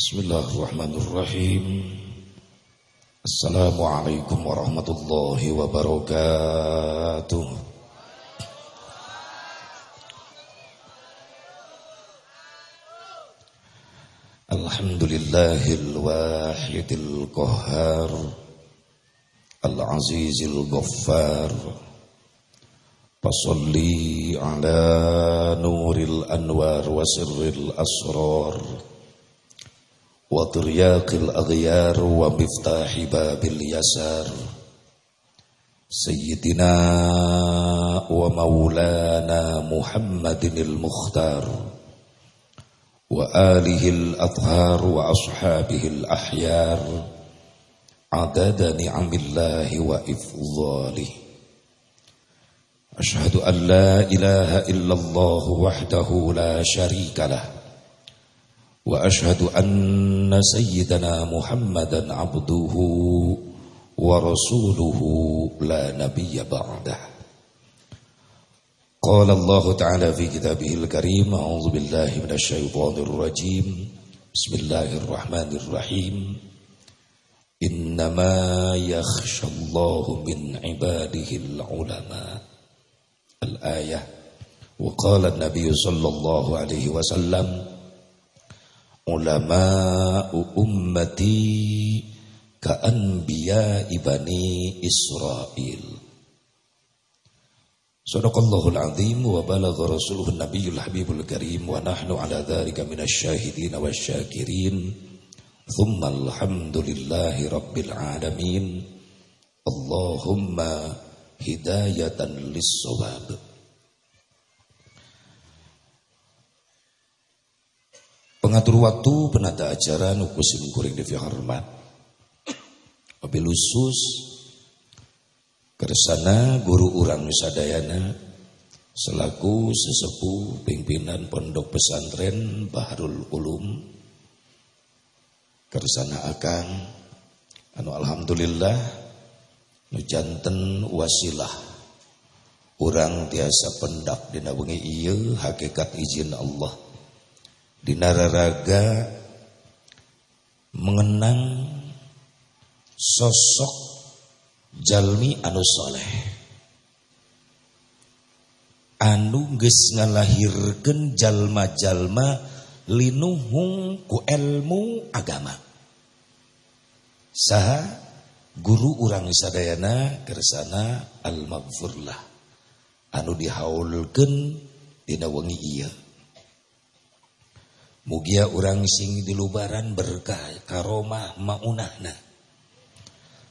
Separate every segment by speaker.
Speaker 1: Bismillahirrahmanirrahim. Assalamualaikum warahmatullahi wabarakatuh. Alhamdulillahil wahidil qahhar Al-azizil ghaffar. Fasalli ala nuril anwar wa sirril asrar وترياق الأغيار ومفتاح باب اليسار. سيدنا ومولانا محمد المختار وآله الأطهار وأصحابه الأحيار. عدد نعم الله وإفضاله. أشهد أن لا إله إلا الله وحده لا شريك له. وأشهد أن سيدنا محمدا عبده ورسوله لا نبي بعده. قال الله تعالى في كتابه الكريم أعوذ بالله من الشيطان الرجيم. بسم الله الرحمن الرحيم. إنما يخشى الله من عباده العلماء. الآية وقال النبي صلى الله عليه وسلم ulama ummati ka anbiya ibani Israel. Sadaqallahul azim wa balagha rasuluhun nabiyul habibul karim wa nahnu ala dhalika syahidin wasyakirin. Thumma alhamdulillahi rabbil alamin. Allahumma hidayatan lis-shawab. Pengatur waktu penata acara nukusim kuring devi hormat. Wabil khusus kersana guru urang nusadayana selaku sesepuh pimpinan pondok pesantren Baharul Ulum. Kersana akang anu alhamdulillah nu janten wasilah. Urang tiasa pendak dina bengi ieu hakikat izin Allah di nararaga mengenang sosok jalmi anu soleh. Anu geus ngalahirkeun jalma-jalma linuhung ku ilmu agama. Saha guru urang sadayana kersana al maghfurlah anu dihaulkeun dina wengi ieu Mugia orang sing di lubaran berkah karomah maunahna.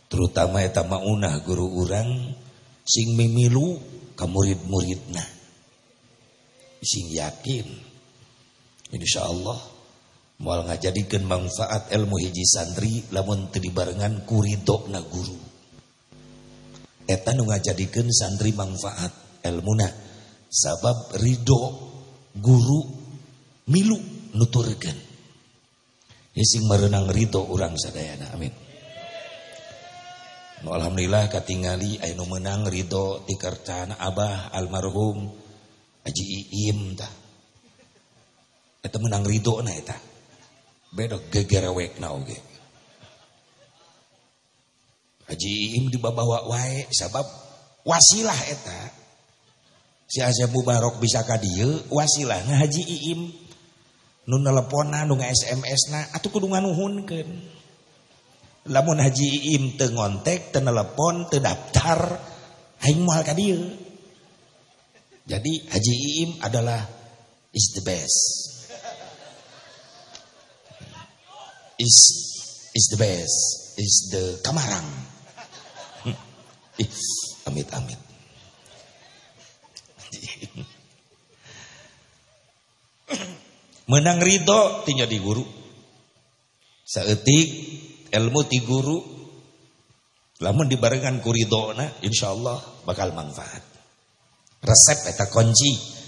Speaker 1: Terutama eta maunah guru orang sing memilu ka murid-muridna. Sing yakin insya Allah moal ngajadikeun manfaat ilmu hiji santri lamun teu dibarengan kuridona guru. Eta nu ngajadikeun santri manfaat ilmuna sabab ridho guru milu nuturkan ising merenang ridho orang sadayana amin. No, Alhamdulillah katingali ayo menang ridho tikartana abah almarhum Haji Iim ta. Eta menang ridho na eta. Bedok gegerewek na oge. Haji Iim dibawa wae sabab wasilah eta. Si Azam Mubarok bisa kadieu wasilah nah Haji Iim nun nelpona nu SMS na atau kudu nganuhunkeun. Lamun haji im teu ngontek teu telepon teu daftar aing moal ka dieu. Jadi haji im adalah is the best. Is is the best is the kamarang. Amit amit menang ridho tinggal di guru. Saetik ilmu ti guru. Lamun dibarengan ku ridona insyaallah bakal manfaat. Resep eta kunci.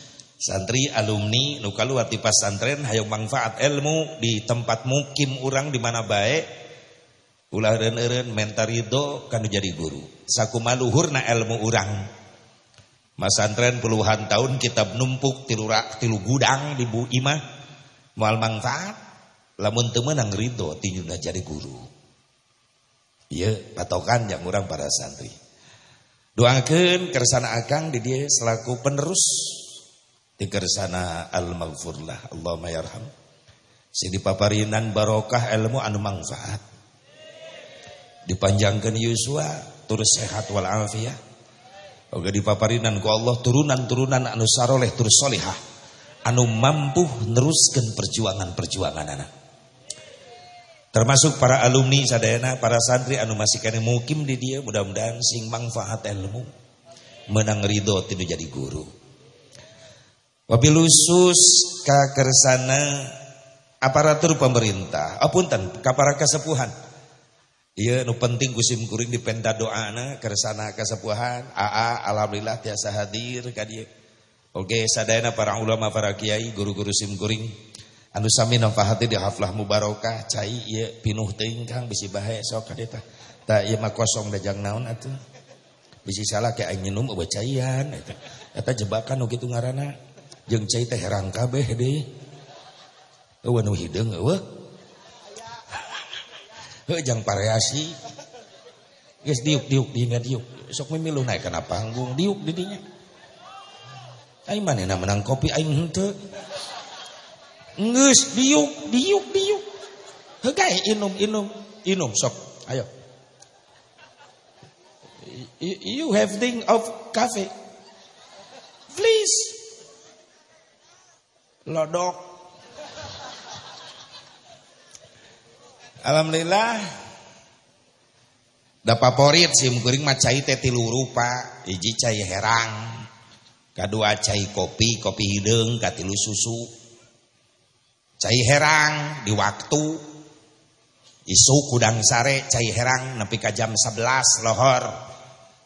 Speaker 1: Santri alumni nu kaluar di pesantren hayang manfaat ilmu di tempat mukim orang di mana baik ulah eureun menta ridho kan jadi guru. Sakumaluhurna ilmu orang Masantren puluhan tahun kitab numpuk tilu, tilu gudang di Bu Imah Mual manfaat lamun teu meunang ridho tinjuna jadi guru. Iya patokan yang orang para santri. Doakeun kersana akang di dia selaku penerus di kersana al maghfurlah Allahumma yarham si dipaparinan barokah ilmu anu manfaat. Dipanjangkan Yusua terus sehat wal afiyah Oke dipaparinan ku Allah turunan-turunan anu saroleh terus solihah anu mampu neruskan perjuangan-perjuangan anak Termasuk para alumni sadayana, para santri anu masih kene mukim di dia, mudah-mudahan sing manfaat ilmu menang ridho tidak jadi guru. Wabil khusus ka kersana aparatur pemerintah, apunten ka para kasepuhan. Iya nu penting kusim kuring di penta doana kersana kasepuhan, AA alhamdulillah tiasa hadir ka dieu. Oke sadayana para ulama para kiai guru-guru sim kuring anu sami nafahati di haflah mubarakah cai ieu pinuh teuing Kang bisi bahe sok ka dieu tah. Tah ieu mah kosong dajang naon atuh. Bisi salah aing nginum eueuh caian eta. Jebakan nu kitu ngaranna. Jeung cai teh herang kabeh deui eueuh nu hideung eueuh. Jang variasi geus diuk diuk dieu diuk sok mimilu naik kana panggung diuk di dinya aing manehna menang kopi aing henteu Ngus diuk, diuk, diuk. Hegai inum, inum, inum sok. Ayo. You have thing of cafe. Please. Lodok. Alhamdulillah. Da favorit sim kuring mah cai teh tilu rupa, cai herang, kadua cai kopi, kopi hideung, katilu susu. Cai herang di waktu. Isu kudang sare cai herang nepi ka jam 11 lohor.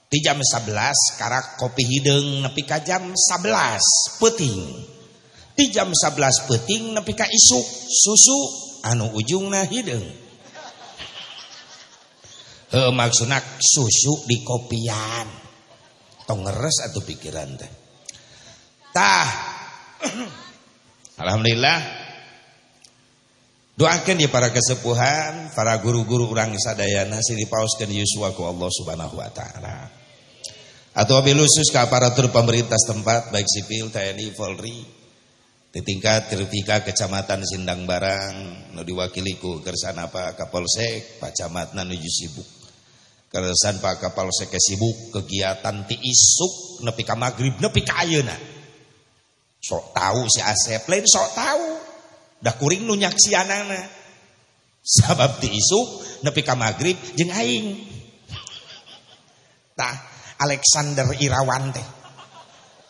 Speaker 1: Di jam 11 karak kopi hidung nepi ka jam 11 peting di jam 11 peting nepi ka isuk susu anu ujungna hidung. He maksudna susu di kopian. Tong ngeres atau pikiran teh tah alhamdulillah Doakan ya para kesepuhan, para guru-guru orang sadayana sini dipauskan Yusua ku Allah Subhanahu wa taala. Atau wabil khusus ke aparatur pemerintah setempat baik sipil, TNI, Polri di tingkat Tirtika Kecamatan Sindang Barang nu diwakili ku kersana Pak Kapolsek, Pak Camat nuju sibuk. Kersan Pak Kapolsek sibuk kegiatan ti isuk nepi ka magrib nepi ka ayeuna. Sok tahu si Asep. Lain sok tahu. Dah kuring nu nyaksianana sabab ti isu nepi ka magrib jeung aing. Tah Alexander Irawan teh.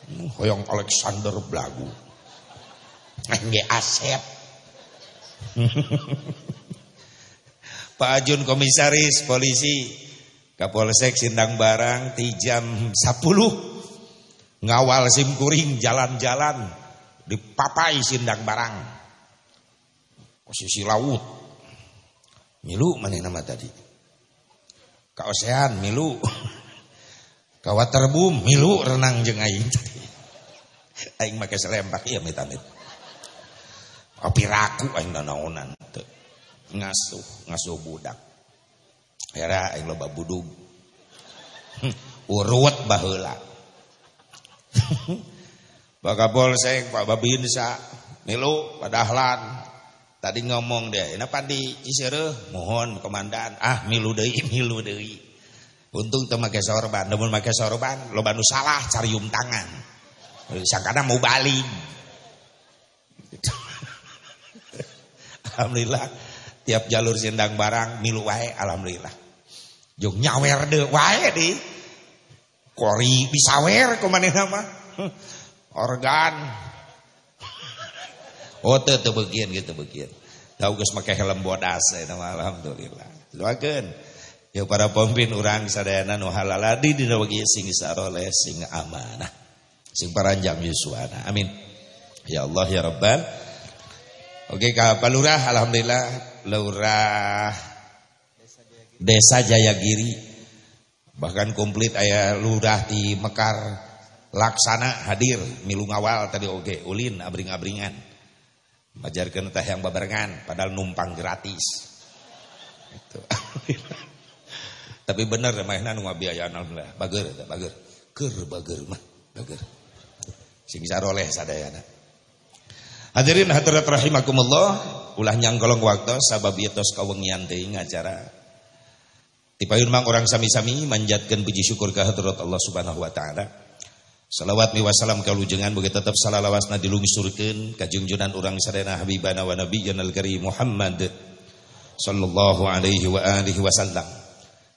Speaker 1: Hmm, hoyong Alexander Blagu. Ge Asep. Pak Ajun komisaris polisi Kapolsek Sindang Barang ti jam 10 ngawal sim kuring jalan-jalan di papai Sindang Barang. Posisi laut. Milu mana nama tadi? Ocean milu. Ke waterboom milu renang jeng aing. Aing make selempak iya mitamit api raku aing nanaonan ngasuh ngasuh budak. Era aing loba budug. Urut baheula Pak Kapolsek, Pak Babinsa, milu, Pak Dahlan, Tadi ngomong deh, kenapa di Cicereh? Mohon komandan, ah milu deui, milu deui. Untung teu make sorban, namun make sorban lo banu salah carium tangan. Sangkana mau balik. alhamdulillah tiap jalur sindang barang milu wae alhamdulillah. Jong nyawer deh wae di. Kori bisawer kumanehna mah. Organ Oh teu bagian gitu. Tahu geus make helm bodas eta alhamdulillah. Doakeun. Ya para pemimpin urang sadayana nu halaladi dina bagi sing saroleh sing amanah. Sing paranjang yuswana. Amin. Ya Allah ya Rabbal. Oke ka Palurah alhamdulillah lurah Desa Jayagiri bahkan komplit ayah lurah di Mekar laksana hadir milu ngawal tadi oke ulin abring-abringan Majarkan teh yang babarengan padahal numpang gratis. Itu. Tapi bener mainnya nu biaya lah. Bager bager. Ker bager mah, bager. Sing saroleh sadayana. Hadirin hadirat rahimakumullah, ulah nyangkolong waktu sabab tos kawengian teuing acara. Tipayun mang orang sami-sami manjatkeun puji syukur ka hadrat Allah Subhanahu wa taala. Salawat mi wasalam ka lujengan boga tetep salalawasna dilungsurkeun ka junjunan urang habibana wa nabiyana al-karim Muhammad sallallahu alaihi wa alihi wasallam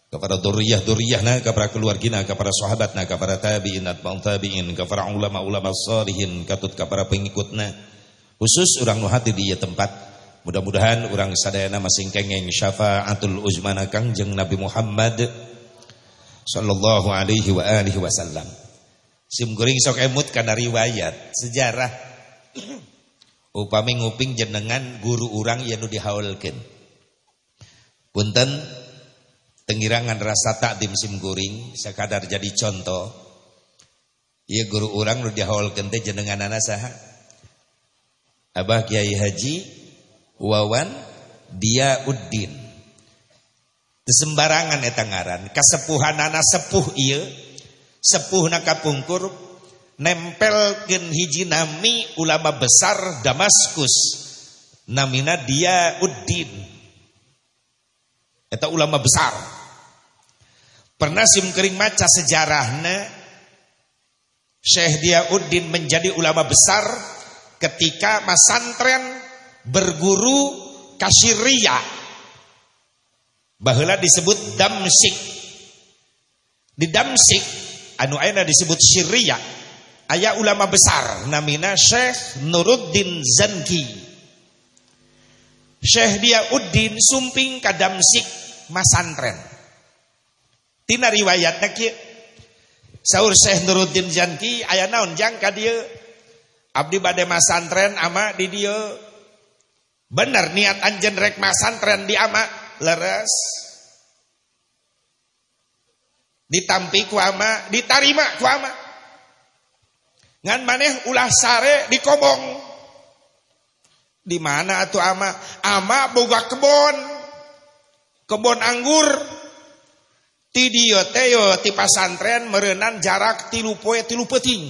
Speaker 1: kepada duriyah-duriyahna, kepada keluargina, kepada sahabatna, kepada tabi'in, atba'un tabi'in, kepada ulama-ulama salihin, katut kepada pengikutna. Khusus orang nuhati di tempat. Mudah-mudahan orang sadayana masing kengeng syafa'atul uzmana kangjeng Nabi Muhammad sallallahu alaihi wa alihi wasallam. Sim guring sok emut kana riwayat sejarah upami nguping jenengan guru orang yang dihaulkeun. Punten tengirangan rasa takdim sim guring sekadar jadi contoh iya guru orang lu dihaul kente jenengan anak saha Abah Kiai Haji Wawan dia Uddin sembarangan eta ngaran. Kasepuhan anak sepuh iya sepuh nakapungkur nempelkeun hiji nami ulama besar Damaskus namina dia Uddin eta ulama besar. Pernah sim kering maca sejarahnya Syekh Diauddin menjadi ulama besar ketika masantren berguru kasyiria. Bahula disebut Damsik. Di Damsik anu ayeuna disebut Syria. Ayah ulama besar namina Syekh Nuruddin Zanki. Syekh Diauddin sumping ka Damsik masantren. Tina riwayatna kieu. Saur Syekh Nuruddin Janki aya naon jang dieu? Abdi bade masantren ama di dieu. Bener niat anjeun rek masantren di ama leres. Ditampi ku ama, ditarima ku ama. Ngan maneh ulah sare di kobong. Di mana atuh ama? Ama boga kebon. Kebon anggur Ti dieu teh yo ti pasantren meureunan jarak tilu poe tilu peuting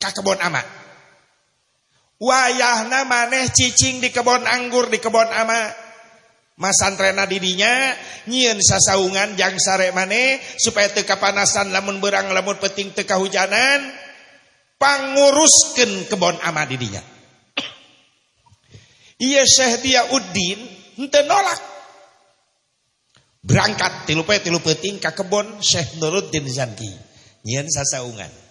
Speaker 1: ka kebon ama. Wayahna maneh cicing di kebon anggur di kebon ama. Masantrena didinya nyieun sasaungan jang sare maneh supaya teu kapanasan lamun berang lamun peting teu kahujanan panguruskeun kebon ama didinya. Iya Syekh Diauddin henteu nolak berangkat tilu pe tilu peting ka kebon Syekh Nuruddin Zanki nyen sasaungan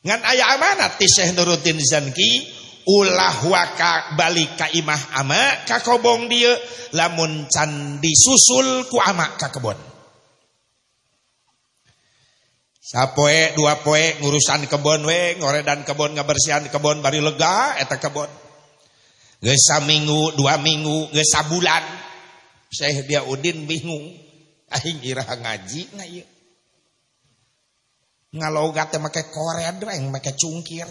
Speaker 1: ngan aya amanat ti Syekh Nuruddin Zanki ulah waka balik ka imah ama ka kobong dia lamun can disusul ku ama ka kebon sapoe dua poe ngurusan kebon we ngoredan kebon ngabersihan kebon bari lega eta kebon geus saminggu dua minggu geus sabulan Syekh dia Udin bingung. Aing ira ngaji na ieu. Ngalogat teh make kored yang make cungkir.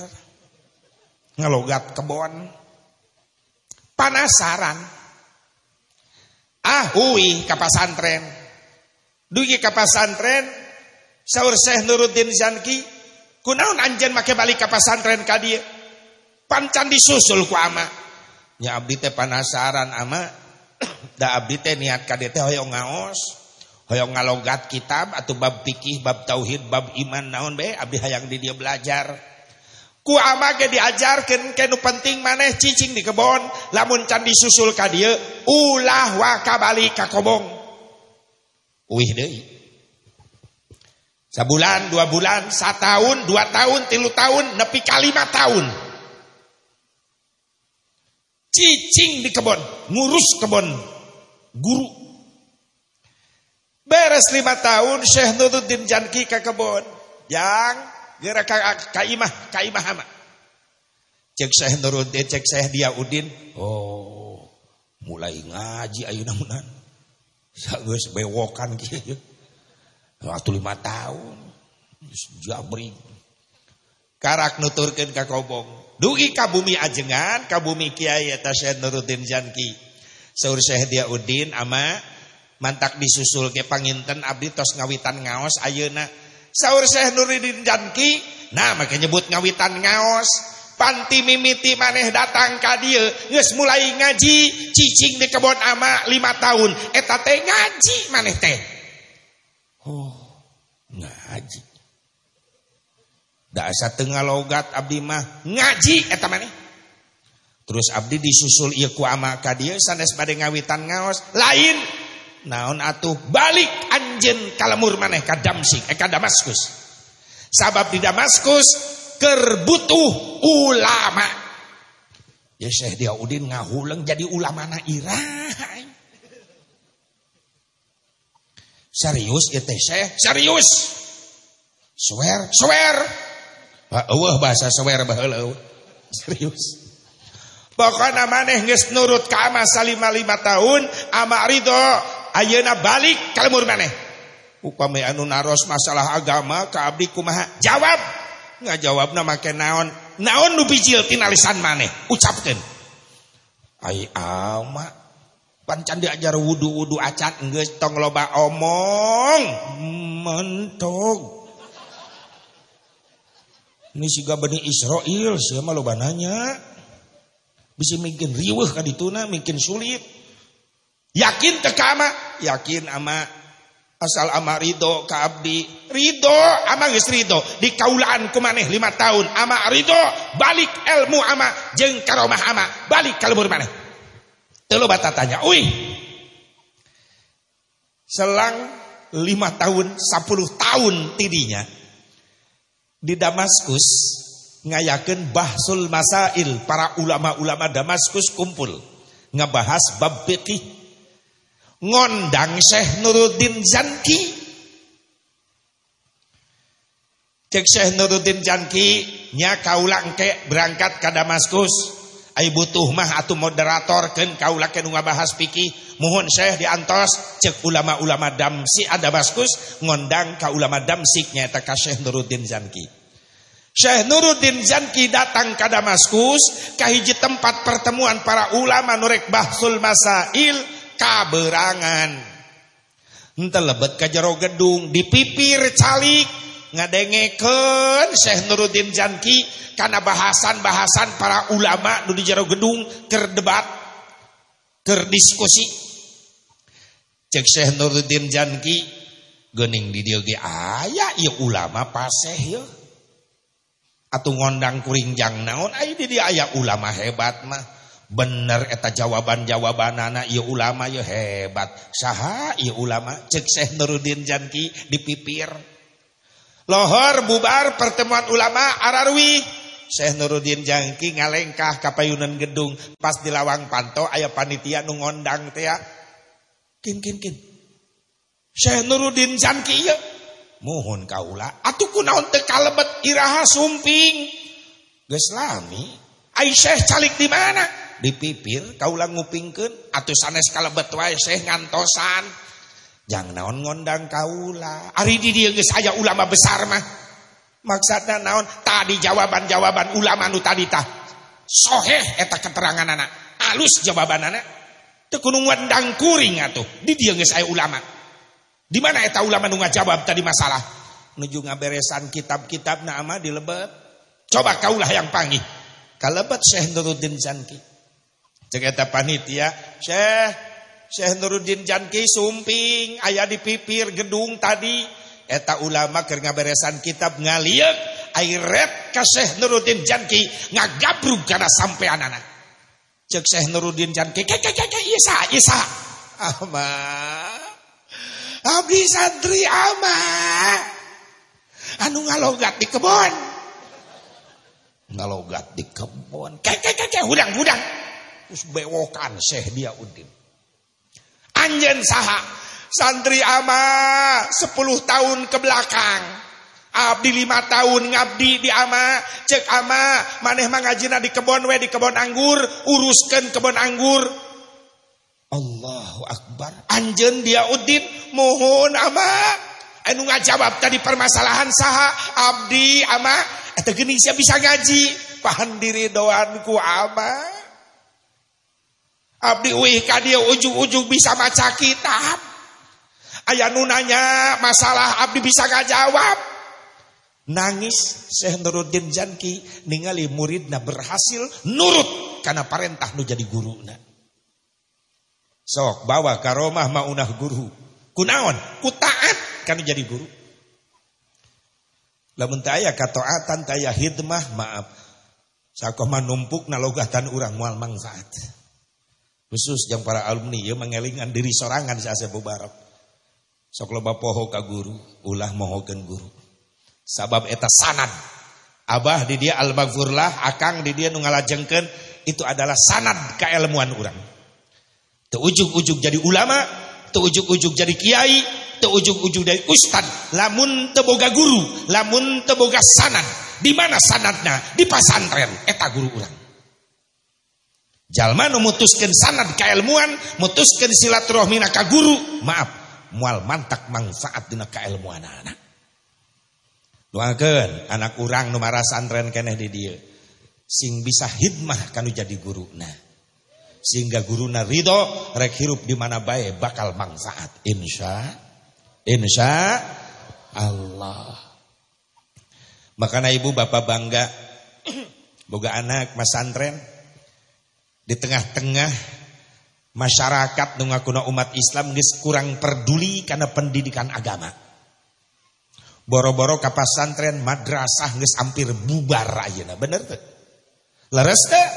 Speaker 1: Ngalogat kebon. Panasaran. Ah, hui ka pasantren. Dugi ka pasantren. Saur Syekh Nuruddin Zanki, kunaon anjeun make balik ka pasantren ka dieu? Pancan disusul ku ama. Nya abdi teh ama da abdi teh niat ka teh hoyong ngaos hoyong ngalogat kitab atau bab fikih bab tauhid bab iman naon be abdi hayang di dia belajar ku ama ge diajarkeun ke penting maneh cicing di kebon lamun can disusul ka dieu ulah wa kabali ka kobong uih deui Sabulan, dua bulan, setahun, dua tahun, tilu tahun, nepi kalima tahun. Cicing di kebon, ngurus kebon guru. Beres lima tahun Syekh Nuruddin Janki ke kebun. Yang gerak ka imah, ka imah ama. Cek Syekh Nuruddin, cek Syekh Diaudin. Oh, mulai ngaji ayeuna munan. Geus bewokan kieu. Waktu lima tahun. Jabri. karak nuturkan ka kobong dugi ka bumi ajengan ka bumi kiai eta Syekh Nuruddin Janki saur Syekh Diaudin ama mantak disusul ke panginten abdi tos ngawitan ngaos ayeuna. Saur Syekh Nuruddin Janki nah make nyebut ngawitan ngaos. Panti mimiti maneh datang ka dieu geus mulai ngaji cicing di kebon ama lima tahun. Eta teh ngaji maneh teh. Oh ngaji. Dasa tengah logat abdi mah ngaji eta maneh. Terus abdi disusul ieu ku ama ka dieu sanes bade ngawitan ngaos. Lain naon atuh balik anjeun kalemur maneh ka Damsik eh ka Damaskus. Sabab di Damaskus keur butuh ulama. Ya Syekh Diaudin ngahuleng jadi ulama na irah. Serius ya teh Syekh, serius. Swear, swear. Wah bahasa sewer baheula. Serius. Pokoknya maneh geus nurut ka ama lima tahun, ama ridho ayeuna balik ka lemur maneh. Upami anu naros masalah agama ka abdi kumaha? Jawab. Ngajawabna make naon? Naon nu bijil tina lisan maneh? Ucapkeun. Ai ama pancan diajar wudu-wudu acan geus tong loba omong. Mentok. Ini siga Bani Israel sih mah loba nanya. Bisa mungkin riweuh ka dituna, mungkin sulit. Yakin teka ama? Yakin ama asal ama ridho ka abdi. Ridho, ama geus ridho. Di kaulaan kumaneh lima tahun. Ama ridho, balik ilmu ama jeung karomah ama, balik ka lembur maneh. Teu bata tanya, "Uih, selang lima tahun, sepuluh tahun tidinya, di Damaskus ngayakeun bahsul masail para ulama-ulama Damaskus kumpul ngebahas bab fikih ngondang Syekh Nuruddin Zanki. Cek Syekh Nuruddin Zanki nya kaula engke berangkat ke Damaskus. Ai butuh mah atuh moderator keun kaula ke ngabahas fikih mohon Syekh diantos cek ulama-ulama Damsi Damaskus ngondang ka ulama Damsik nyaeta ka Syekh Nuruddin Zanki. Syekh Nuruddin Zanki datang ke Damaskus kahiji tempat pertemuan para ulama nurek bahsul masail kaberangan. Ente lebet ke jero gedung dipipir calik ngadengeken Syekh Nuruddin Zanki karena bahasan-bahasan para ulama di jero gedung terdebat terdiskusi cek Syekh Nuruddin Zanki gening di dia ge aya ieu ulama paseh ya atau ngondang kuring jang naon? Ay di dia aya ulama hebat mah bener eta jawaban-jawaban anak iya ulama ya hebat. Saha iya ulama? Cek Syekh Nuruddin Janki dipipir lohor bubar pertemuan ulama ararwi. Syekh Nuruddin Janki ngalengkah kapayunan gedung. Pas di lawang panto aya panitia nu ngondang teh ya. kin kin kin. Syekh Nuruddin Janki ya mohon kaula atuh kunaon teu kalebet iraha sumping. Geus lami Aisyah calik di mana di pipir kaula ngupingkeun atuh sanes kalebet wae Syekh ngantosan jangan naon ngondang kaula ari di dieu geus ulama besar mah maksudna naon tadi jawaban-jawaban ulama nu tadi tah soheh eta keterangan anak alus jawaban anak teu kudu ngondang kuring atuh di dieu geus ulama di mana eta ulama nu ngajawab tadi masalah? Nuju ngaberesan kitab-kitab nama di lebet. Coba kaulah yang panggil. Kalebet Syekh Nuruddin Janki. Cek eta panitia, Syekh Syekh Nuruddin Janki sumping aya di pipir gedung tadi. Eta ulama keur ngaberesan kitab ngaliek airet ka Syekh Nuruddin Janki ngagabrug kana sampean anak. Cek Syekh Nuruddin Janki, "Ke ke ke iya isa." Ahmad Abdi santri ama anu ngalogat di kebon ngalogat di kebon kayak kayak kayak hudang hudang terus bewokan Syekh dia udin anjen saha santri ama sepuluh tahun ke belakang. Abdi lima tahun ngabdi di ama cek ama maneh mangajina di kebon we di kebon anggur uruskan kebon anggur. Allahu Akbar. Anjen dia udin mohon ama. anu ngajawab tadi permasalahan saha abdi ama. Eta geuning bisa ngaji. Pahan diri doanku ama abdi uih ka dia ujung-ujung bisa maca kitab aya nu nanya masalah abdi bisa ngajawab nangis Syekh Nuruddin Janki ningali muridna berhasil nurut karena perintah nu jadi guruna sok bawa ke rumah maunah guru kunaon ku taat kan jadi guru. Lamun taya kataatan taya hidmah maaf. Sakoh numpuk nalogatan orang mual manfaat. Khusus yang para alumni ya mengelingan diri sorangan saya bubarok. Sok loba poho ka guru, ulah mohokeun guru. Sabab eta sanad. Abah di dia al-maghfurlah, akang di dia nu ngalajengkeun itu adalah sanad keilmuan orang. Teu ujug-ujug jadi ulama, teu ujug-ujug jadi kiai, teu ujung-ujung dari ustad lamun teboga guru lamun teboga sanad di mana sanadnya di pasantren eta guru urang jalma nu mutuskeun sanad kailmuan mutuskeun silaturahmi ka guru. Maaf mual mantak manfaat dina kailmuanana doakeun anak urang nu mara santren keneh di dieu. Sing bisa hidmah kanu jadi guru nah sehingga guruna ridho rek hirup di mana bae bakal manfaat. Insya Insya Allah. Makanya ibu bapak bangga. Boga anak mas santren di tengah-tengah masyarakat nungakuna umat Islam geus kurang peduli karena pendidikan agama. Boro-boro santren madrasah geus hampir bubar ayeuna, bener tuh. Leres teh?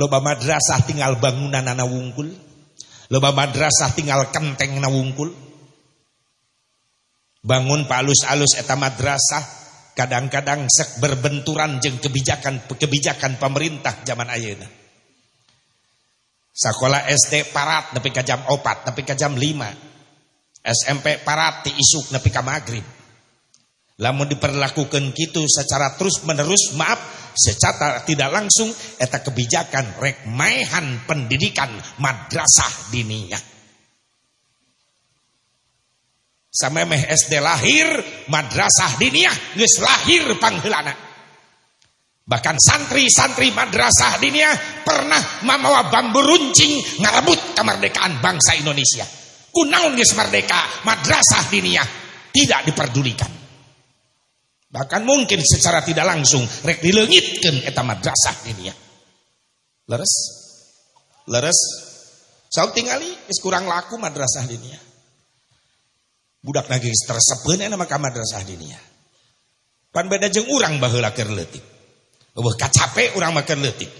Speaker 1: Loba madrasah tinggal bangunan anak wungkul. Loba madrasah tinggal kenteng na wungkul bangun palus-alus eta madrasah kadang-kadang sek berbenturan jeng kebijakan kebijakan pemerintah zaman ayeuna sekolah SD parat nepi ka jam 4 nepi ka jam 5 SMP parat ti isuk nepi ka maghrib. Lamun diperlakukan gitu secara terus menerus maaf secara tidak langsung eta kebijakan rek maehan pendidikan madrasah diniyah meh SD lahir madrasah diniyah geus lahir pangheulana bahkan santri-santri madrasah diniyah pernah mamawa bambu runcing ngarebut kemerdekaan bangsa Indonesia. Kunaun geus merdeka? Madrasah diniyah tidak diperdulikan. Bahkan mungkin secara tidak langsung rek dilengitkeun eta madrasah diniyah leres? Leres? Sau tingali geus kurang laku madrasah diniyah budak lagi tersepen nama ka madrasah dinia pan beda jeng urang baheula keur leutik eueuh kacape urang mah keur leutik.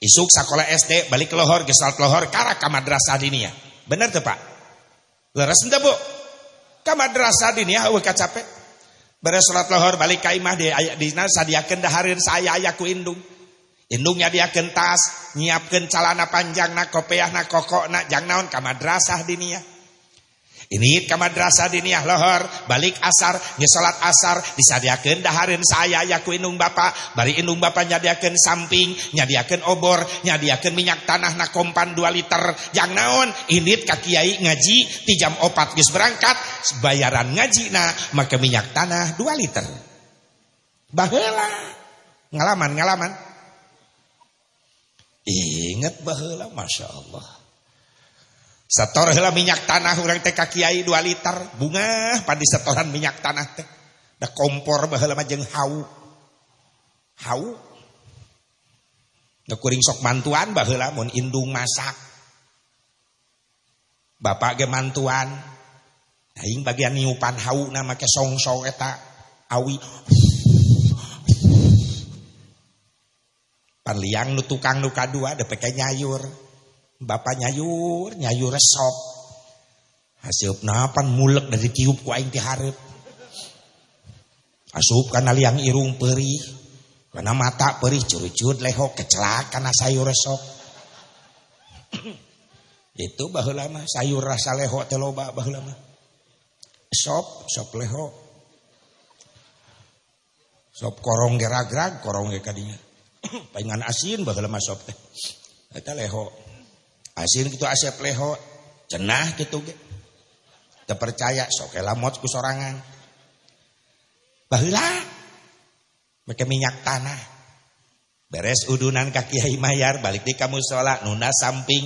Speaker 1: Isuk sekolah SD balik ke lohor ge salat lohor kara ka madrasah dinia. Bener teu Pak? Leres henteu Bu? Ka madrasah dinia eueuh kacape? Beres salat lohor balik ka imah di dina sadiakeun dahareun saya aya ku indung. Indungnya dia kentas nyiapkeun calana panjang na kopiah na kokok na jang naon ka madrasah dinia ini ke madrasah diniyah lohor balik asar ngesolat asar disadiakan daharin saya ya ku indung bapak. Bari indung bapak nyadiakan samping nyadiakan obor nyadiakan minyak tanah na kompan 2 liter. Yang naon? Ini ka kiai ngaji ti jam opat geus berangkat bayaran ngaji na maka minyak tanah 2 liter. Baheula. Ngalaman ngalaman. Ingat baheula Masya Allah Setor heula minyak tanah urang teh ka kiai 2 liter bunga padi setoran minyak tanah teh. Da kompor baheula mah jeung hau. Hau. Da kuring sok mantuan baheula mun indung masak. Bapak ge mantuan. Aing bagian niupan hau na make song-song eta awi. Pan liang nu tukang nu kadua da pake nyayur. Bapak nyayur, nyayur resop. Hasil napan mulek dari tiup ku aing ti hareup. Asup kana liang irung perih. Karena mata perih curut-curut leho kecelak karena sayur resop. Itu baheula mah sayur rasa leho teh loba baheula mah. Sop, sop leho. Sop korong geragrag, korong ge kadinya. Paingan asin baheula mah sop teh. Eta leho. Asin gitu asep leho, cenah gitu. Terpercaya sok lamot ku sorangan. Baheula. Make minyak tanah. Beres udunan kaki Kiai Mayar balik di kamu sholat nuna samping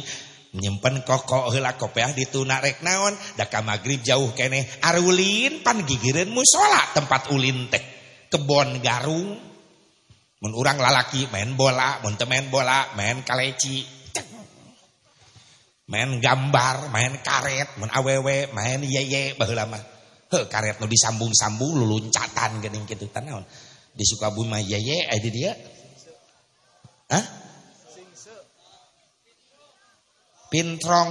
Speaker 1: nyimpen kokok heula kopiah dituna rek naon da ka magrib jauh kene arulin pan gigireun musola tempat ulin teh kebon garung mun urang lalaki main bola mun main bola main kaleci main gambar main karet mun awewe main yeye baheula mah heuh karet nu disambung-sambung luluncatan geuning tah naon di Sukabumi mah yeye aya dia? Hah? pintrong.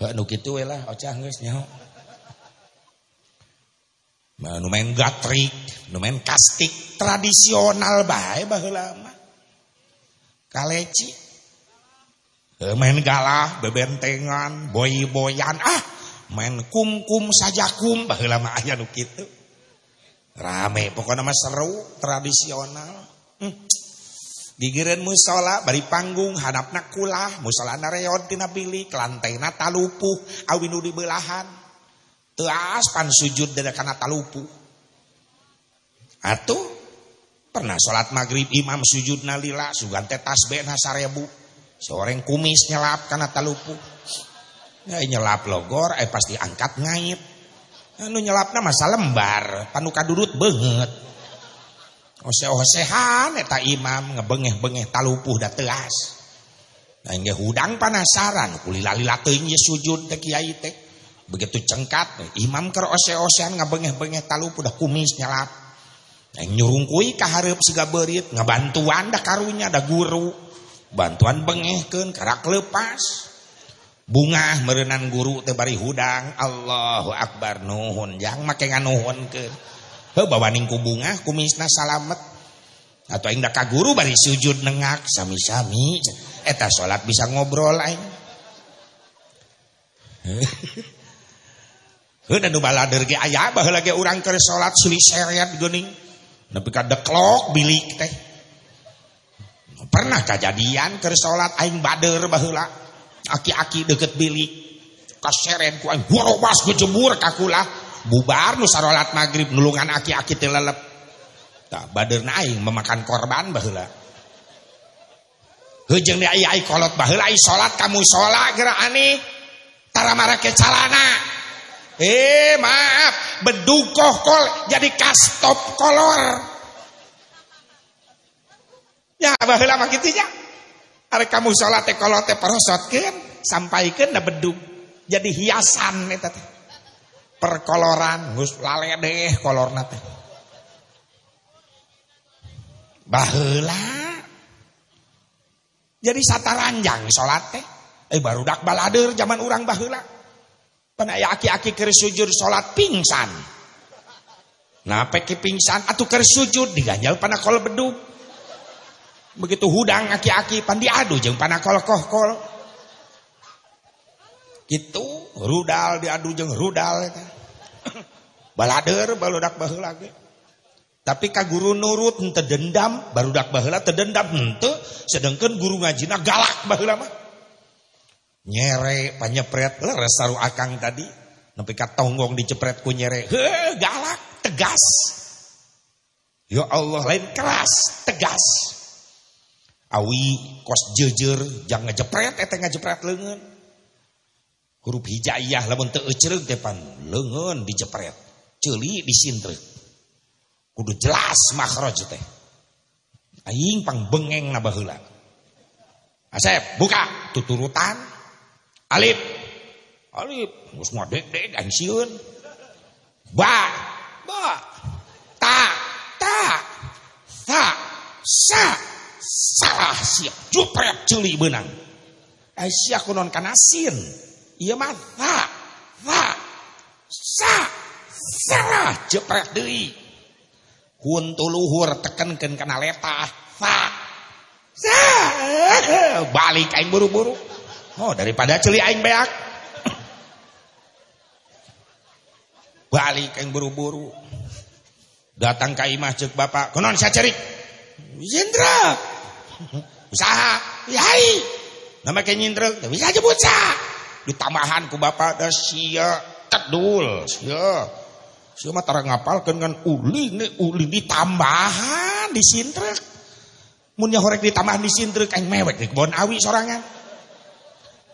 Speaker 1: Hak nu kitu we lah ocah geus nyaho. Nu main gatrik nu main kastik tradisional bae baheula mah kaleci main galah bebentengan boy-boyan. Ah main kum-kum saja kum. Baheula mah aya nu rame pokoknya mah seru tradisional. Hmm. Gigireun musola bari panggung hadapna kulah musola nareon tina bilik lantaina talupuh awi nu dibelahan. Teu pan sujud dari kana talupuh atuh pernah salat maghrib imam sujud nalila sugan teh tasbih na sarebu seorang kumis nyelap kana talupuh ya nyelap logor eh pasti angkat ngaib anu nyelapna masa lembar panuka dudut banget Ose-osehan eta imam ngebengeh-bengeh talupuh da teas. Nah hudang panasaran kulila-lila teuing ye sujud teh kiai teh. Begitu cengkat imam keur ose-osehan ngabengeh-bengeh talupuh da kumis nyalap. Nah nyurungkui ka hareup siga beurit ngabantuan da karunya da guru. Bantuan bengehkeun karak lepas. Bunga merenan guru teh bari hudang. Allahu akbar nuhun jang make nganuhunkeun. Heuh bawaning ku bunga kumisna salamet. Atau aing ka guru bari sujud nengak sami-sami. Eta salat bisa ngobrol ge aya baheula ge urang keur salat suli seret geuning. Nepi ka deklok bilik teh. Pernah kejadian keur salat aing bader baheula. Aki-aki deket bilik. Kaseret ku aing gorobas gejemur ka kula bubar nu sarolat maghrib nulungan aki-aki telelep tak baderna aing memakan korban baheula. Heujeung di ai kolot baheula ai salat kamu salat geura ani? Tara marake calana. Eh maaf bedukoh kol jadi kastop kolor ya baheula mah kitu nya are kamu salat teh kolot teh perosotkeun sampaikeun da bedug. Jadi hiasan eta teh. Perkoloran gus laledeh kolorna teh. Baheula jadi sataranjang salat teh. Eh baru dak balader zaman urang baheula pan aya aki-aki keur sujud pingsan. Nah peki pingsan atuh keur sujud diganjal pana kol bedug begitu hudang aki-aki pan diadu jeung pana kol kohkol gitu rudal diadu jeung rudal eta balader barudak baheula ge tapi ka guru nurut henteu dendam barudak baheula teu dendam henteu. Sedangkan guru ngajina galak baheula mah. Nyere panyepret leres saru akang tadi. Nepi ka tonggong dicepret ku nyere. He galak tegas. Ya Allah lain keras tegas awi kos jejer jangan ngejepret eta ngejepret leungeun. Huruf hijaiyah lamun teu ecereug teh pan leungeun dijepret. Celi disintrek. Kudu jelas makhraj teh. Aing bengeng na baheula Asep buka. Tuturutan. Alif alif geus ngadek dek aing sieun ba. Ba. Ta. Ta. Sa sa salah siap jupret celi benang. Aisyah kunon kanasin. Iya mah ta ta sa salah jepret deui. Kun tuluhur tekenkeun kana letah fa balik aing buru-buru. Oh daripada celi aing beak. Balik aing buru-buru. Datang ka imah cek bapak. Kunaon sacerik Jendra usaha yai nama ke nyindra bisa aja bocah ditambahan ku bapak da sia kedul sia Siapa tara ngapalkeun kan uli ne uli ditambahan disintrek. Mun nya horek ditambahan disintrek aing mewek di kebon awi sorangan.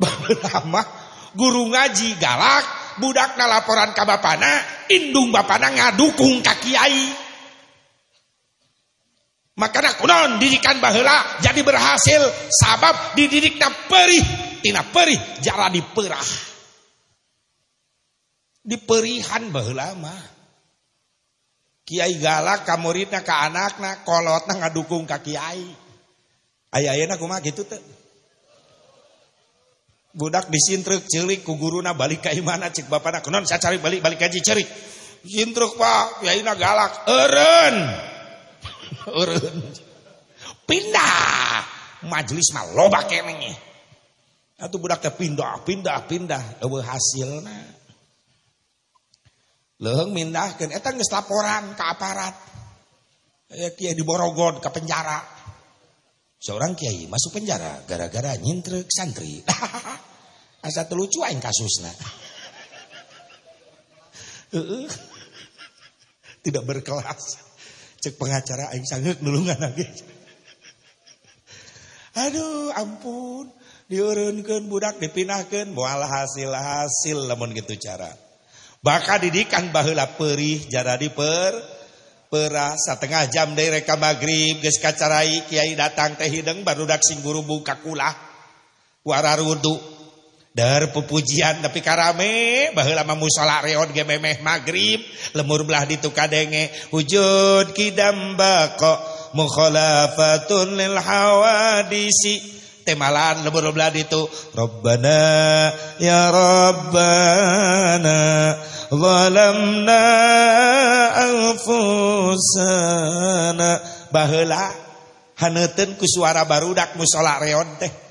Speaker 1: Lama guru ngaji galak budak laporan ka bapana indung bapana ngadukung ka kiai. Makanya kunon didikan baheula jadi berhasil. Sabab dididikna perih tina perih jara diperah. Diperihan baheula mah. Kiai galak ka muridna ka anakna kolotna ngadukung ka kiai. Aya-ayana kumaha gitu teh? Budak disintruk celik ku guruna balik ka imana cek bapana kunaon saya cari balik balik kaji cerik. Sintruk pak kiaina galak eureun eureun pindah majelis mah loba keneh atuh budak teh pindah pindah pindah eueuh hasilna Leheng mindahkan, eta geus laporan ke aparat. Ya kiai di Borogon ke penjara. Seorang kiai masuk penjara gara-gara nyintrek santri. Asa lucu aing kasusna. Tidak berkelas. Cek pengacara aing sangeuk nulungan lagi. Aduh, ampun. Diurunkeun budak dipinahkeun moal hasil-hasil lamun gitu cara. Baka didikan bahula perih jadi per perah setengah jam dari reka maghrib geus kacarai kiai datang teh hideng baru dak sing guru buka kulah dar pupujian tapi karame. Baheula mah musala memeh maghrib lemur belah ditu kadenge wujud kidam bako mukhalafatun lil hawadisi. Temalan lebur belah itu Rabbana ya Rabbana zalamna anfusana. Baheula haneuteun ku suara barudak musola reon teh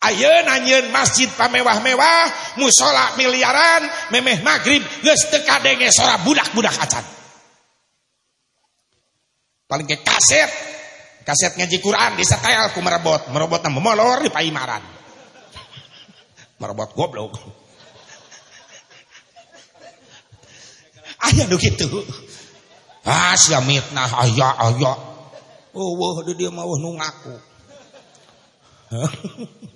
Speaker 1: Ayeun anjeun masjid pamewah-mewah, musola miliaran, memeh maghrib geus teu kadenge sora budak-budak acan. Paling ke kaset. Kaset ngaji Quran di setel ku merebot merebot nama di paimaran. Merebot goblok. Ayah do gitu ah siamitna ayah ayah oh wah dia mau nungaku bahwa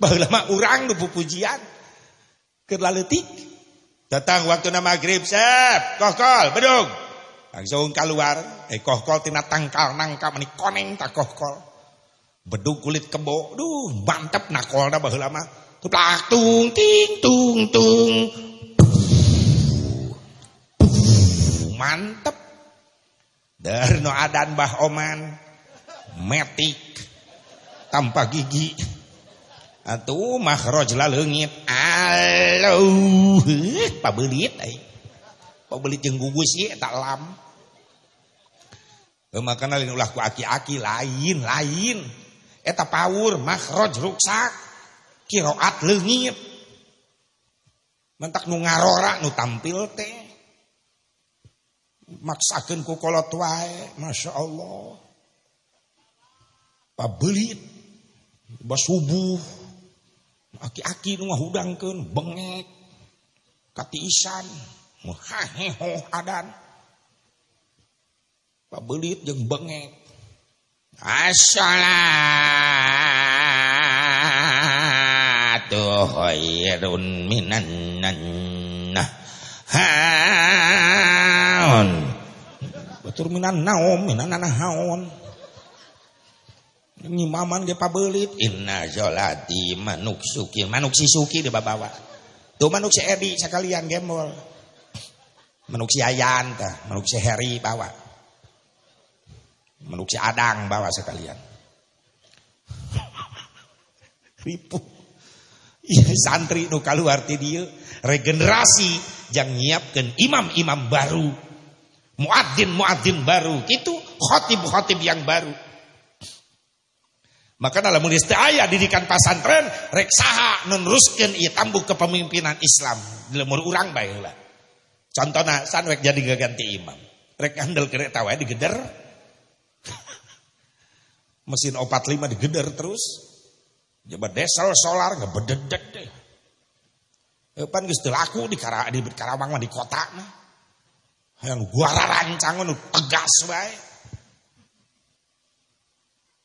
Speaker 1: mah urang nu pujian keur laletik datang waktu nama maghrib sep kokol bedung Langsung keluar, eh kohkol tina tangkal nangka meni koneng tak kohkol. Beduk kulit kebo, duh mantep nakolna baheula mah. Tuplak tung ting tung tung. Mantep. Dari no adan bah oman. Metik. Tanpa gigi. Atuh mahroj laleungit. Aloh. Pabelit eh. Pabelit jeung gugus ye tak lam. Eh, makanya lain ulah ku aki-aki lain lain. Eta pawur makhraj ruksak. Kiroat leungit. Mentak nu ngarora nu tampil teh. Maksakeun ku kolot wae, Masya Allah. Pabelit. Basubuh. Aki-aki nu ngahudangkeun bengek. Katiisan. Muhaheho adan. Pabelit jeung bengek. As-salatu khairun minan haun. Batur minan naum minan nahaun. Nyimaman ge pabelit inna zolati manuk suki manuk si suki di babawa. Tuh manuk si Edi sekalian gembol. Manuk si Ayan tah, manuk si Heri bawa. Manuk si Adang bawa sekalian. Ripu. Iya santri nu kaluar ti dieu regenerasi yang nyiapkeun imam-imam baru. Muadzin-muadzin baru, itu khotib-khotib yang baru. Maka dalam mulis aya didikan pasantren rek saha neruskeun ieu tambuk kepemimpinan Islam lemur urang heula. Contohnya sanwek jadi ganti imam. Rek handel kereta wae digeder. Mesin opat lima digeder terus. Jabat desel solar ngebededek deh. Pan geus teu laku di di Karawang mah di kota. Yang gua rancang tegas wae.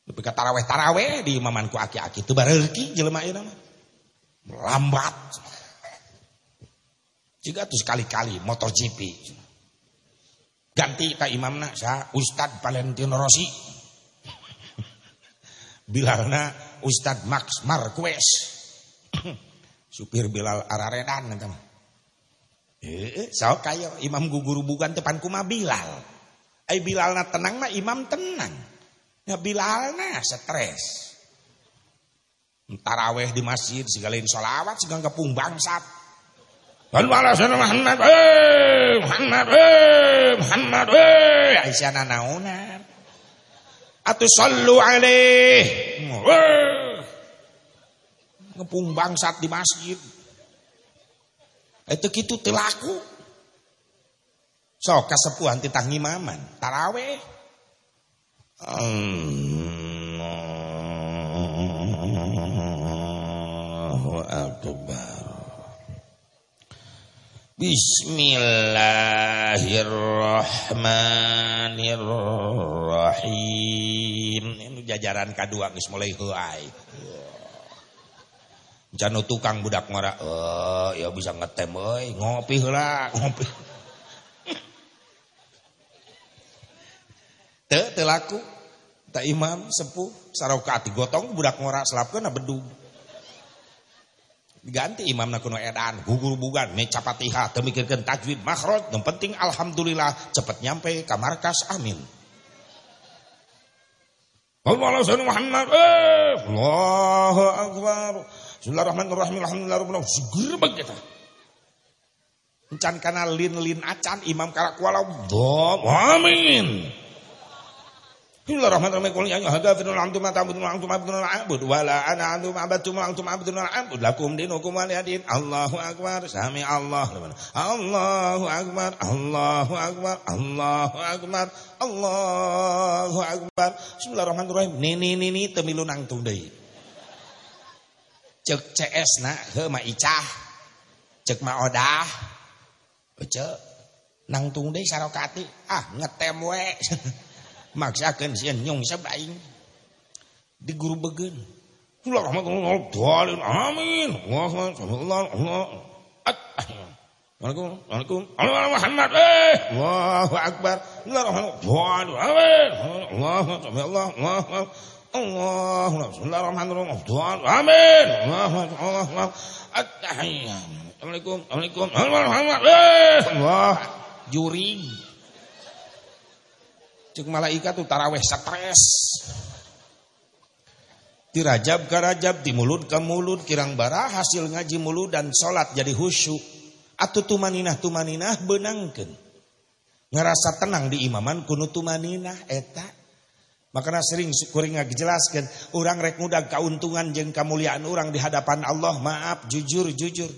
Speaker 1: Tapi ka taraweh-taraweh di imamanku aki-aki teu bareuki jelema ieu mah. Lambat. Jika tuh sekali-kali motor GP. Ganti ka imamna sa Ustad Valentino Rossi. Bilalna Ustad Max Marquez. Supir Bilal Araredan eta mah. Eh, so kaya imam guguru bukan depan kuma Bilal. Ai Bilalna tenang mah imam tenang. Ya Bilalna stres. Taraweh di masjid segalain sholawat segala kepung bangsat. Dan sana Muhammad, eh Muhammad, eh Muhammad, eh Aisyah nauna. Atu sallu alaih. Eh. Ngepung bangsat di masjid. Itu gitu telaku. So kasepuhan titang imaman. Taraweh. Allahu Akbar. Bismillahirrahmanirrahim. Ini jajaran kedua geus mulai heuai. Janu tukang budak ngora, oh ya bisa ngetem euy, ngopi heula, ngopi. Teu laku. Tak imam sepuh sarokati gotong budak ngora selapkeun bedug. Diganti imam na kuno edan, gugur bugan, meca Fatihah, teu mikirkeun tajwid yang penting alhamdulillah cepet nyampe ka markas amin. Allahu Muhammad, eh, Allahu Akbar. Bismillahirrahmanirrahim. Encan kana lin-lin acan imam karakuala. Amin. Bismillahirrahmanirrahim. Ya ayyuhal kafirun antum ma ta'budun antum abdun a'bud wa la ana antum abadtum antum abdun a'bud lakum dinukum waliyadin. Allahu akbar. Sami Allah. Allahu akbar. Allahu akbar. Allahu akbar. Allahu akbar. Bismillahirrahmanirrahim. Nini nini temilu nangtung deui cek CS na he ma icah cek ma odah cek nangtung deui sarokati ah ngetem we maksakeun sieun nyung sabaing. Di guru Allah rahmatullahi amin. Allah Allah Allah Assalamualaikum Assalamualaikum. Allah Muhammad. Eh Allahu akbar. Allah rahmatullahi amin. Allah Allah Allah Allah Bismillahirrahmanirrahim. Amin. Allah At-tahiyyat. Assalamualaikum. Assalamualaikum. Allah. Juring. Cek malaikat tuh taraweh stres. Tirajab ke rajab, di mulut ke mulut, kirang bara hasil ngaji mulut dan sholat jadi khusyuk. Atau tumaninah tumaninah benangkan. Ngerasa tenang di imaman kuno tumaninah eta Makanya sering kuring jelaskan orang rek muda keuntungan jeng kemuliaan orang di hadapan Allah maaf jujur jujur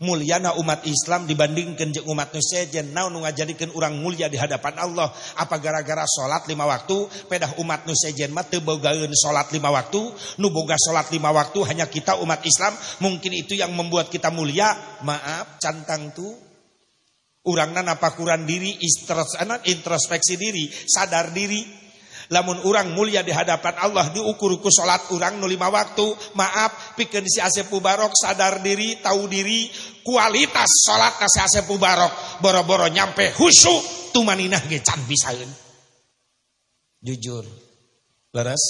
Speaker 1: muliana umat Islam dibandingkan umat nusejen naon ngajadikeun orang mulia di hadapan Allah? Apa gara-gara sholat lima waktu? Pedah umat nusejen mah teu bogaeun salat lima waktu? Nu boga salat lima waktu hanya kita umat Islam mungkin itu yang membuat kita mulia? Maaf cantang tuh Urang napa kurang diri introspeksi diri sadar diri lamun orang mulia di hadapan Allah diukur ku salat orang nu lima waktu. Maaf pikeun si Asep Barok sadar diri tahu diri kualitas salat si Asep Barok boro-boro nyampe khusyuk tumaninah ge can bisaeun jujur. Leres.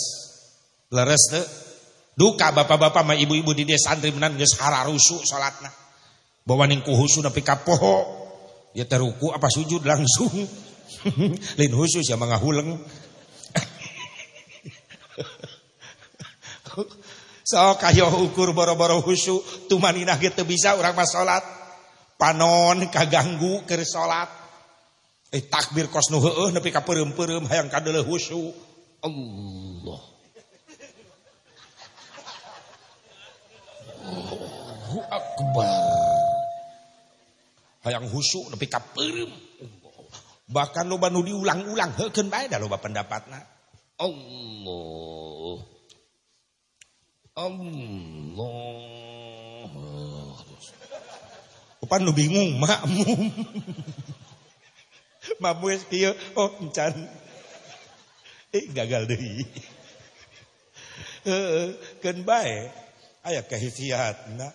Speaker 1: Leres teu. Duka bapak-bapak ma ibu-ibu di desa santri menan geus hararusu salatna. Bawa ning kuhusu nepi ka poho. Ya teruku apa sujud langsung? Lain khusus ya mangahuleng so kayo ukur boro-boro husu tumaninah gitu bisa orang sholat. Panon kaganggu ke sholat. Eh takbir kos nu heueuh nepi ka peureum-peureum hayang kadeuleuh husu Allah. Allahu akbar. Hayang husu nepi ka peureum bahkan loba nu diulang-ulang heukeun bae da loba pendapatna. Allah Allah. Pan lu bingung makmum. Mamues kieu oh encan. Eh gagal deui. Heeh, keun bae aya kahisiatna.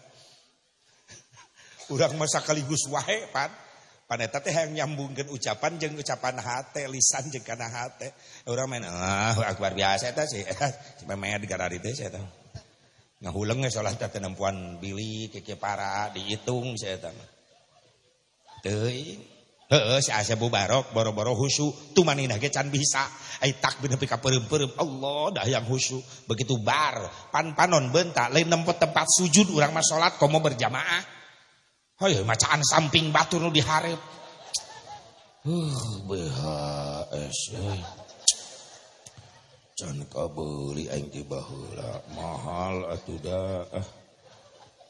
Speaker 1: Urang masa kaligus wae pan. Paneta teh yang nyambungkeun ucapan jeung ucapan hate, lisan jeung kana hate. Urang main ah akbar biasa eta sih. Memang di garari teh saya. Ngahuleng ge salat teh nempuan bili keke para dihitung saya tahu. Teuing. Heeh si Asya Bubarok boro-boro husu tumanina ge can bisa. Ai takbir nepi ka peureum-peureum Allah dah yang husu. Begitu bar pan-panon bentak lain nempat tempat sujud urang mah salat komo berjamaah. Hayo macaan samping batu nu diharap. Uh, BHS. Can kabeli aing ti baheula mahal atuh dah.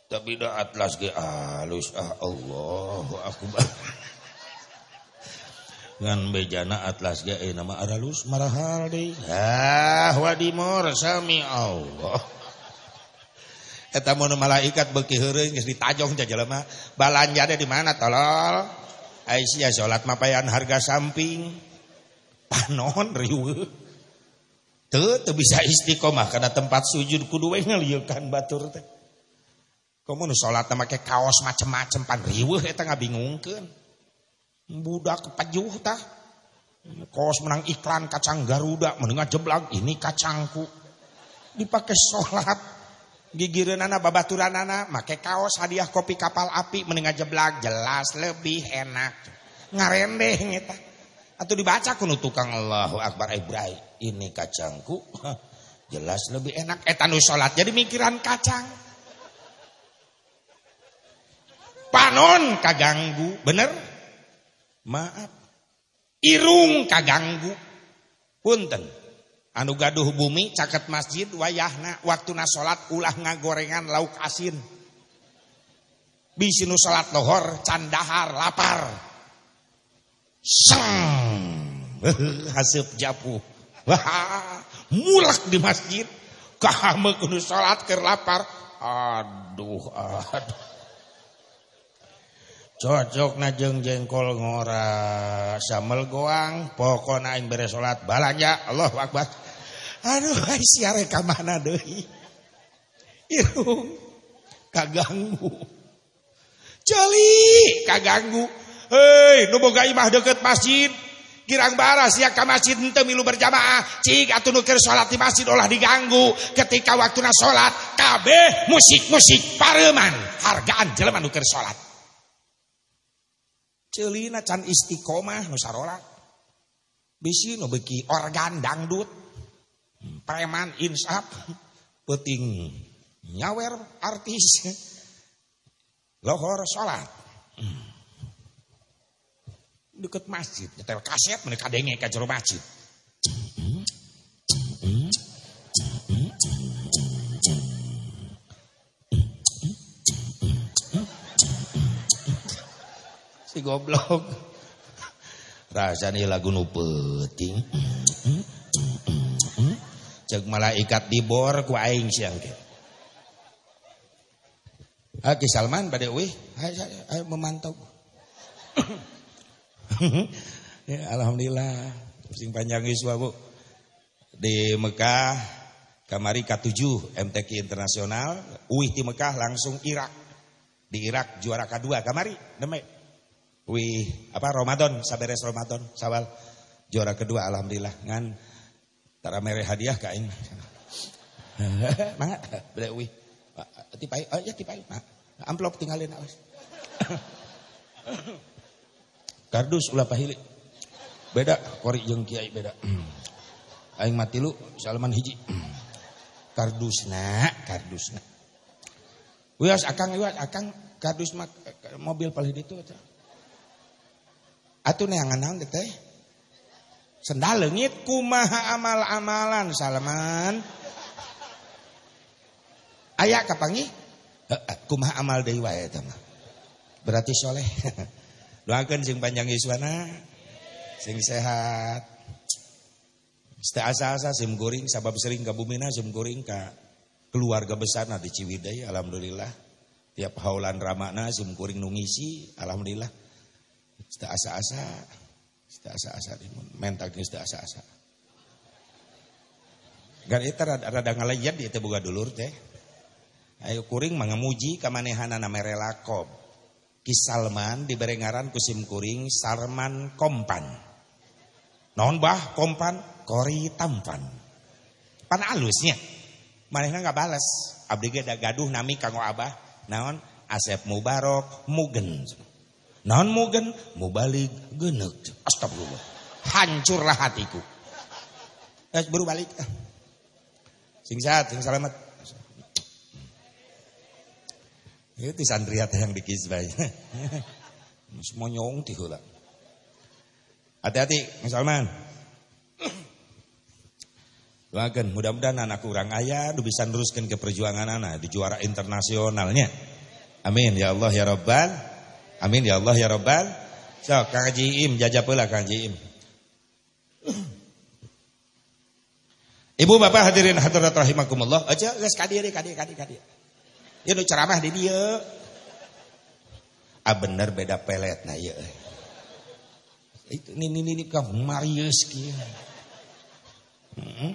Speaker 1: Tapi dah atlas ge alus ah Allahu akbar. Ngan bejana atlas ge eh, nama aralus marahal deui. Ah wadimor sami Allah. Eta mun malaikat beuki heureung geus ditajong ja jelema. Balanja di mana tolol? Aisyah salat mapayan harga samping. Panon riweuh. Teu bisa istiqomah karena tempat sujud kudu we ngalieukan batur teh. Komo nu salat make kaos macem-macem pan riweuh eta ngabingungkeun. Budak pajuh tah. Kaos menang iklan kacang Garuda menengah jeblag ini kacangku. Dipakai sholat gigireun anak babaturan anak make kaos hadiah kopi kapal api menengah jeblak jelas lebih enak ngarendeh ngeta atau dibaca kuno tukang Allahu Akbar. Ibrahim ini kacangku. Jelas lebih enak. Etanu salat jadi mikiran kacang. Panon kaganggu. Bener? Maaf. Irung kaganggu. Punten. Anu gaduh bumi caket masjid wayahna waktu na salat ulah ngagorengan lauk asin. Bisi nu salat lohor candahar lapar sang. Haseup japu mulak di masjid. Kahame kudu salat keur lapar. Aduh aduh. Cocok na jeng jengkol ngora samel goang. Pokoknya aing beres salat balanja Allah akbar. Aduh, siare ka mana deui? Irung. Kaganggu. Jali kaganggu. Hei, nu boga imah deket masjid. Girang bara sia ka masjid henteu milu berjamaah. Cik atuh nu keur salat di masjid olah diganggu. Ketika waktuna salat, kabeh musik-musik pareman. Hargaan jelema nu keur salat. Ceulina can istiqomah nu sarolat. Bisi nu beuki organ dangdut preman insaf peting nyawer artis lohor sholat deket masjid nyetel kaset mereka denge ke jero masjid. Si goblok. Rasanya lagu nu peting cek malaikat dibor ku aing siang ke Aki Salman pada wih memantau ya, Alhamdulillah sing panjang iswa bu di Mekah kamari K7 MTQ internasional wih di Mekah langsung Irak di Irak juara kedua kamari demek wih apa Ramadan saberes Ramadan sawal juara kedua alhamdulillah ngan Tara mere hadiah ka aing. Mangga bade uwi. Tipai, oh ya tipai. Amplop tinggalin awas. Kardus ulah pahili. Beda kori jeung kiai beda. Aing mati lu Salman hiji. Kardusna, kardusna. Wias akang wias akang kardus mak mobil paling itu Atuh neangan naon teh? Sendal lengit kumaha amal-amalan Salman. Ayak kapangi? Kumaha amal deui wae. Berarti soleh. Doakeun sing panjang iswana. Sing sehat. Teu asa-asa sim goring sabab sering ka bumina sim goring ka keluarga besar na di Ciwidey alhamdulillah. Tiap haulan ramana sim goring nu ngisi alhamdulillah. Teu asa-asa asa-asa di mental geus asa-asa. Gan eta rada, rada ngalayan di eta boga dulur teh. Ayo kuring mangamuji kamanehanana mere lakob. Ki Salman ngaran kusim kuring Salman Kompan. Naon bah Kompan? Kori tampan. Pan alusnya. Manehna nggak balas. Abdi ge gaduh nami kanggo abah. Naon? Asep Mubarok Mugen. Naon Mugen? Mubalig geneuk. Astagfirullah. Hancurlah hatiku. Eh buru balik. Sing sehat, sing selamat. Itu sandriat yang dikisbai. Semua nyong lah. Hati-hati, Salman. Doakan, mudah-mudahan anak kurang ayah, bisa teruskan ke perjuangan anak di juara internasionalnya. Amin ya Allah ya Rabbal. Amin ya Allah ya Rabbal. So, Kang Haji Im, jajah pula Kang Haji Im. Ibu bapak hadirin hadirat rahimakumullah. Aja geus ka dieu deui ka Ya nu ceramah di dieu. Ah bener beda pelet nah ieu. Itu ini ini ini ka Marius kieu. Heeh.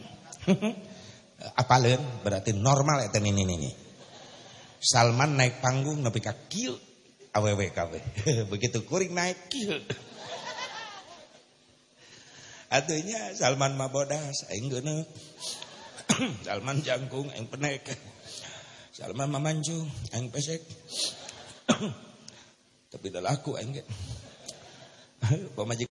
Speaker 1: Apaleun berarti normal eta ini ini. Salman naik panggung nepi ka kieu awewe kabeh. Begitu kuring naik kieu. Atunya Salman mabodas aing geuneuk. Salman jangkung aing penek. Salman mamanjung aing pesek. Tapi dah laku aing ge. Pamajikan